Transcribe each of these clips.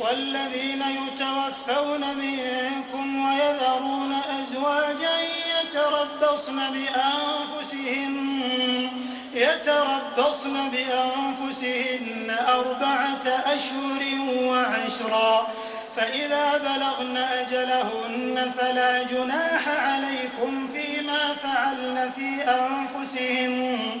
والذين يتوفون منكم ويذرون أزواجا يتربصن بأنفسهن يتربصن بأنفسهن أربعة أشهر وعشرا. فإذا بلغن أجلهن فلا جناح عليكم فيما فعلن في أنفسهن.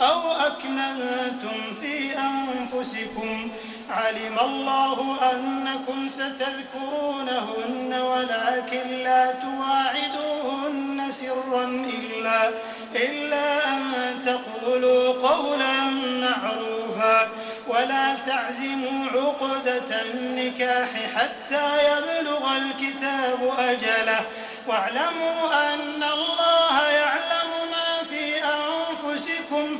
أو أكننتم في أنفسكم علم الله أنكم ستذكرونهن ولكن لا تواعدوهن سرا إلا, إلا أن تقولوا قولا معروفا ولا تعزموا عقدة النكاح حتى يبلغ الكتاب أجله واعلموا أن الله أنفسكم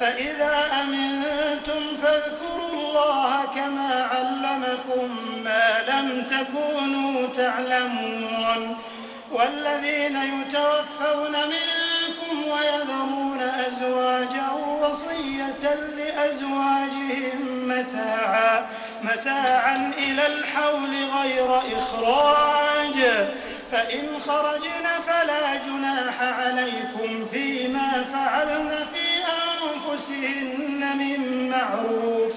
فإذا أمنتم فاذكروا الله كما علمكم ما لم تكونوا تعلمون. والذين يتوفون منكم ويذرون أزواجا وصية لأزواجهم متاعا متاعا إلى الحول غير إخراج. فإن خرجن فلا جناح عليكم فيما فعلن في أنفسهن من معروف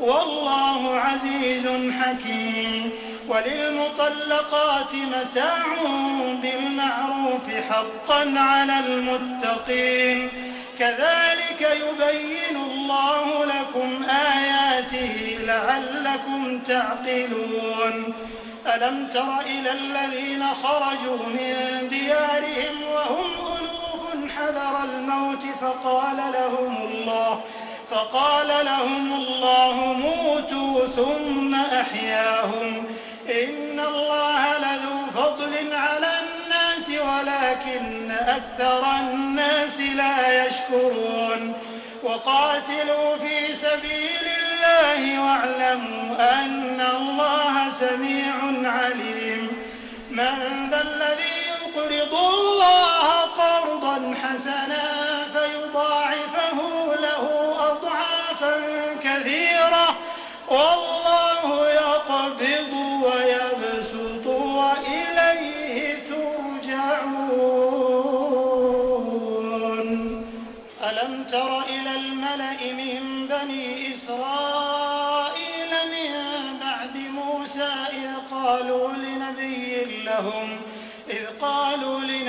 والله عزيز حكيم وللمطلقات متاع بالمعروف حقا على المتقين كذلك يبين الله لكم آياته لعلكم تعقلون ألم تر إلى الذين خرجوا من ديارهم وهم حذر الموت فقال لهم الله فقال لهم الله موتوا ثم أحياهم. إن الله لذو فضل على الناس ولكن أكثر الناس لا يشكرون. وقاتلوا في سبيل الله واعلموا أن الله سميع عليم. من ذا الذي يقرض الله حسنا فيضاعفه له أضعافا كثيرة. والله يقبض ويبسط وإليه ترجعون. ألم تر إلى الملأ من بني إسرائيل من بعد موسى إذ قالوا لنبي لهم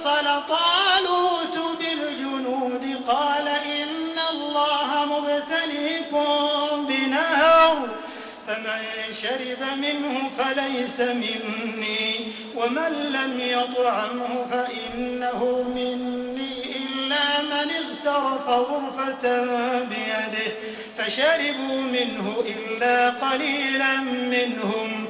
فصل طالوت بالجنود قال إن الله مبتليكم بنهر فمن شرب منه فليس مني ومن لم يطعمه فإنه مني إلا من اغترف غرفة بيده فشربوا منه إلا قليلا منهم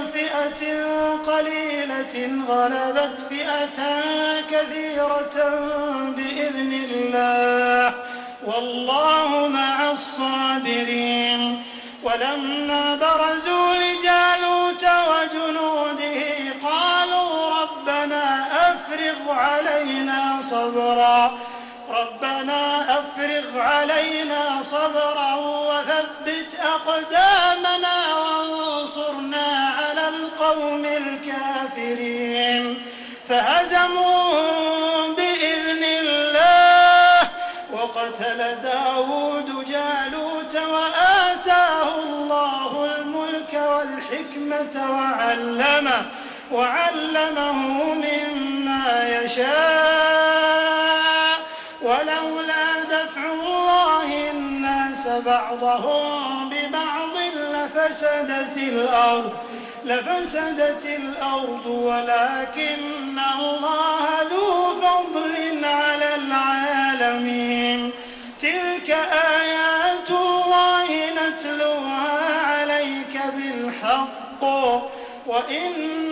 قليلة غلبت فئة كثيرة بإذن الله. والله مع الصابرين. ولما برزوا لجالوت وجنوده قالوا ربنا أفرغ علينا صبرا. ربنا أفرغ علينا صبرا وثبت أقدامنا وانصرنا على القوم الكافرين. فهزموهم بإذن الله وقتل داود جالوت وآتاه الله الملك والحكمة وعلمه وعلمه مما يشاء. ولولا بعضهم ببعض لفسدت الأرض لفسدت الأرض ولكن الله ذو فضل على العالمين. تلك آيات الله نتلوها عليك بالحق وإنك